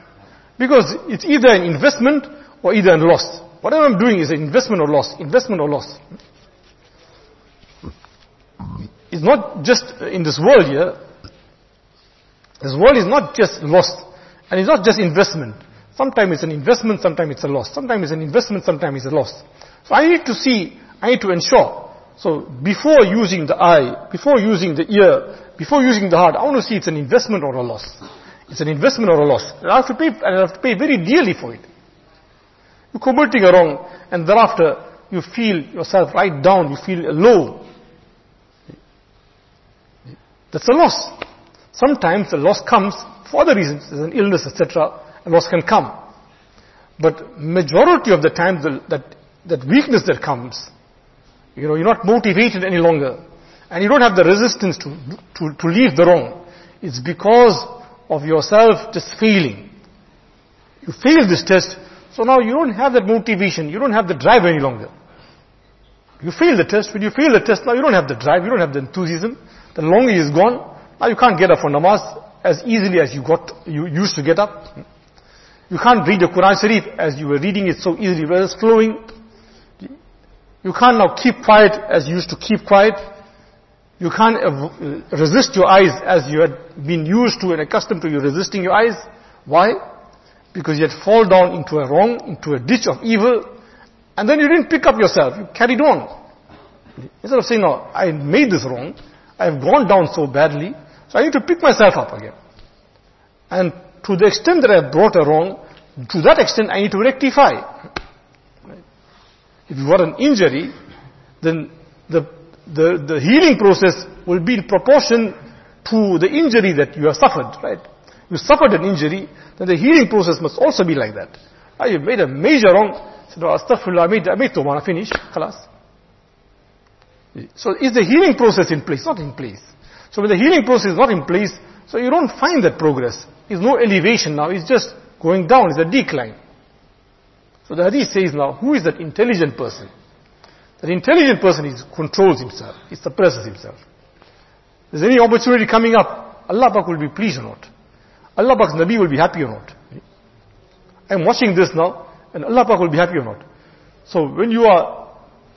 Because it's either an investment or either a loss. Whatever I'm doing is an investment or loss, investment or loss. It's not just in this world here. This world is not just lost. And it's not just investment. Sometimes it's an investment, sometimes it's a loss. Sometimes it's an investment, sometimes it's a loss. So I need to see, I need to ensure. So before using the eye, before using the ear, before using the heart, I want to see it's an investment or a loss. It's an investment or a loss. And I have to pay, and I have to pay very dearly for it. You're committing a wrong, and thereafter you feel yourself right down, you feel low. That's a loss. Sometimes the loss comes for other reasons, there's an illness, etc. A loss can come. But majority of the time, the, that, that weakness that comes, you know, you're not motivated any longer, and you don't have the resistance to, to, to leave the wrong. It's because of yourself just failing. You fail this test, so now you don't have that motivation, you don't have the drive any longer. You fail the test, when you fail the test, now you don't have the drive, you don't have the enthusiasm. The longer is gone, now you can't get up for namaz as easily as you got, you used to get up. You can't read the Quran Sharif as you were reading it so easily, where it's flowing. You can't now keep quiet as you used to keep quiet. You can't uh, resist your eyes as you had been used to and accustomed to you resisting your eyes. Why? Because you had fallen down into a wrong, into a ditch of evil, and then you didn't pick up yourself. You carried on. Instead of saying, no, I made this wrong, I have gone down so badly, so I need to pick myself up again. And to the extent that I have brought a wrong, to that extent I need to rectify. If you got an injury, then the, the, the healing process will be in proportion to the injury that you have suffered, right? You suffered an injury, then the healing process must also be like that. Ah, you made a major wrong, said, oh, astaghfirullah, I made, I made tawbah, finish, khalas. So is the healing process in place? Not in place. So when the healing process is not in place, so you don't find that progress. There's no elevation now, it's just going down, it's a decline. So the hadith says now, who is that intelligent person? That intelligent person is controls himself, he suppresses himself. There's any opportunity coming up, Allah Pak will be pleased or not. Allah Pak's Nabi will be happy or not. I'm watching this now, and Allah Pak will be happy or not. So when you are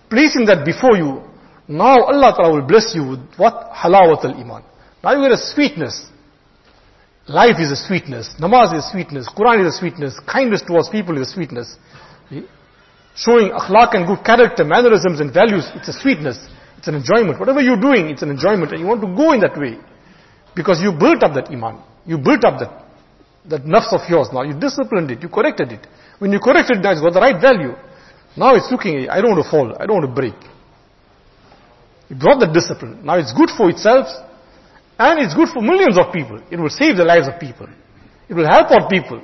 placing that before you, now Allah Ta'ala will bless you with what? Halawat al-Iman. Now you get a sweetness. Life is a sweetness. Namaz is a sweetness. Quran is a sweetness. Kindness towards people is a sweetness. Showing akhlaq and good character, mannerisms and values, it's a sweetness. It's an enjoyment. Whatever you're doing, it's an enjoyment and you want to go in that way. Because you built up that iman. You built up that, that nafs of yours now. You disciplined it. You corrected it. When you corrected it, it's got the right value. Now it's looking, I don't want to fall. I don't want to break. You brought the discipline. Now it's good for itself and it's good for millions of people. It will save the lives of people. It will help out people.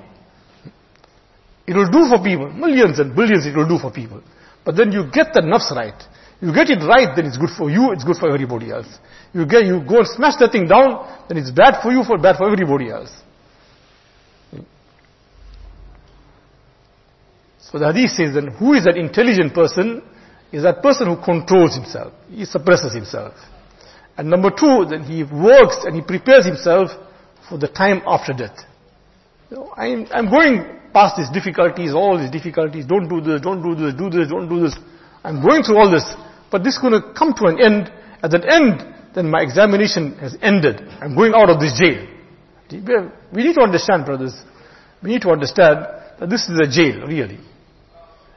It will do for people. Millions and billions it will do for people. But then you get the nafs right. You get it right, then it's good for you, it's good for everybody else. You get, you go and smash that thing down, then it's bad for you, for bad for everybody else. So the hadith says then, who is that intelligent person? Is that person who controls himself. He suppresses himself. And number two, then he works and he prepares himself for the time after death. You know, I'm, I'm going past these difficulties, all these difficulties, don't do this, don't do this, do this, don't do this. I'm going through all this, but this is going to come to an end. At that end, then my examination has ended. I'm going out of this jail. We need to understand, brothers, we need to understand that this is a jail, really.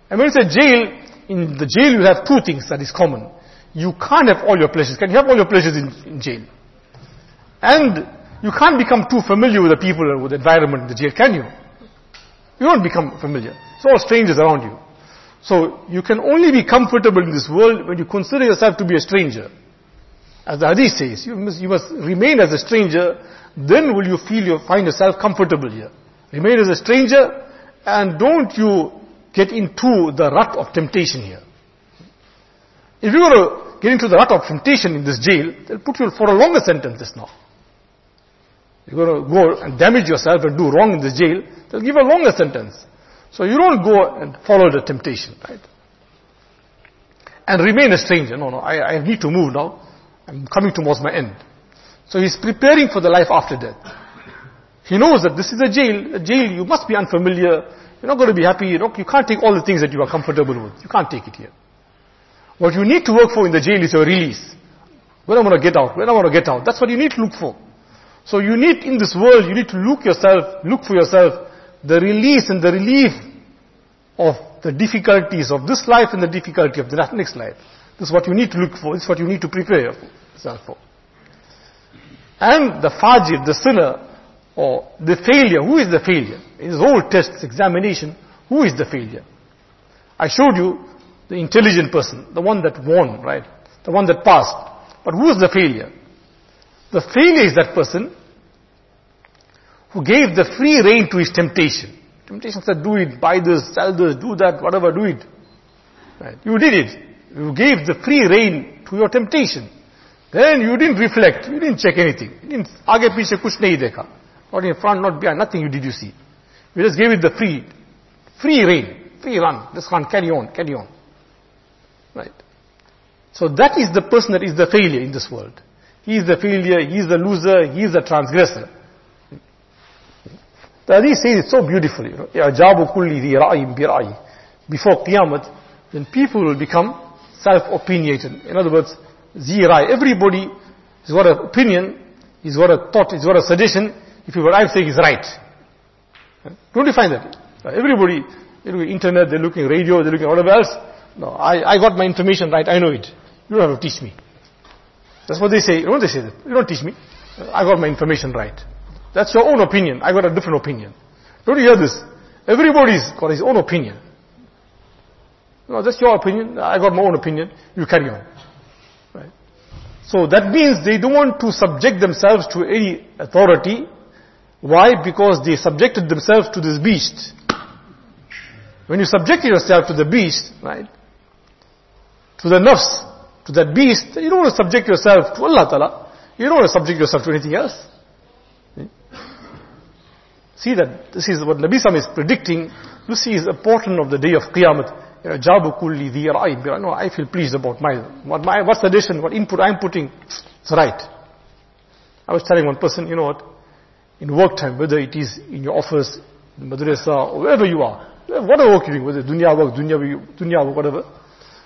And when it's a jail, in the jail you have two things that is common. You can't have all your pleasures. Can you have all your pleasures in, in jail? And you can't become too familiar with the people or with the environment in the jail, can you? You don't become familiar. It's all strangers around you. So you can only be comfortable in this world when you consider yourself to be a stranger. As the hadith says, you must, you must remain as a stranger, then will you feel you find yourself comfortable here. Remain as a stranger, and don't you get into the rut of temptation here. If you were to get into the rut of temptation in this jail, they'll put you for a longer sentence just now. You're going to go and damage yourself and do wrong in this jail, they'll give a longer sentence. So you don't go and follow the temptation, right? And remain a stranger. No, no, I, I need to move now. I'm coming towards my end. So he's preparing for the life after death. He knows that this is a jail. A jail, you must be unfamiliar. You're not going to be happy. You, you can't take all the things that you are comfortable with. You can't take it here. What you need to work for in the jail is your release. When I want to get out, when I want to get out. That's what you need to look for. So you need in this world, you need to look yourself, look for yourself, the release and the relief of the difficulties of this life and the difficulty of the next life. This is what you need to look for. This is what you need to prepare yourself for. And the fajir, the sinner, or the failure, who is the failure? In this whole tests, examination, who is the failure? I showed you the intelligent person, the one that won, right? The one that passed. But who is the failure? The failure is that person who gave the free rein to his temptation. Temptation said, do it, buy this, sell this, do that, whatever, do it. Right. You did it. You gave the free rein to your temptation. Then you didn't reflect, you didn't check anything. You didn't, kuch nahi dekha. Not in front, not behind, nothing you did you see. We just gave it the free, free rein, free run. Just can't carry on, carry on. Right. So that is the person that is the failure in this world. He is the failure, he is the loser, he is the transgressor. The hadith says it so beautifully. You know, Before Qiyamah, then people will become self-opinionated. In other words, zirai. Everybody he's got an opinion, he's got a thought, he's got a suggestion, if what I'm saying is right. Don't you find that? Everybody, you know, internet, they're looking radio, they're looking whatever else. No, I, I got my information right, I know it. You don't have to teach me. That's what they say. Don't they say that? You don't teach me. I got my information right. That's your own opinion. I got a different opinion. Don't you hear this? Everybody's got his own opinion. No, that's your opinion. I got my own opinion. You carry on. Right? So that means they don't want to subject themselves to any authority. Why? Because they subjected themselves to this beast. When you subject yourself to the beast, right? To the nafs, to that beast, you don't want to subject yourself to Allah Ta'ala. You don't want to subject yourself to anything else. See that this is what Nabi Sam is predicting. You see is a portion of the day of Qiyamah. No, I feel pleased about my, what my, what suggestion, what input I'm putting. It's right. I was telling one person, you know what, in work time, whether it is in your office, in madrasa, or wherever you are, whatever work you're doing, whether dunya work, dunya, dunya work, whatever.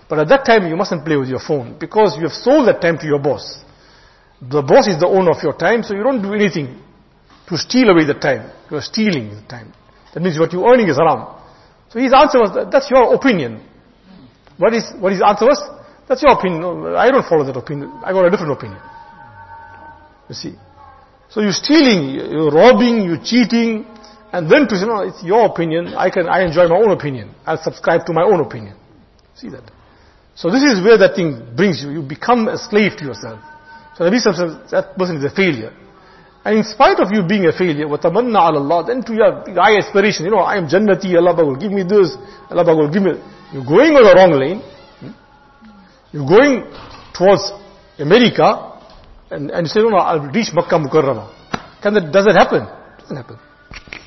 But at that time, you mustn't play with your phone because you have sold that time to your boss. The boss is the owner of your time, so you don't do anything to steal away the time. You are stealing the time. That means what you're earning is haram. So his answer was, that's your opinion. What is, what his answer was? That's your opinion. I don't follow that opinion. I got a different opinion. You see. So you're stealing, you're robbing, you're cheating, and then to say, no, it's your opinion, I can, I enjoy my own opinion. I'll subscribe to my own opinion. See that? So this is where that thing brings you. You become a slave to yourself. So Nabi says that person is a failure. And in spite of you being a failure, وَتَمَنَّ عَلَى اللَّهِ Then to your high aspiration, you know, I am Jannati, Allah will give me this, Allah will give me... You're going on the wrong lane. You're going towards America, and, and say, no, no, I'll reach Makkah Mukarrama. Can that, does that happen? Doesn't happen.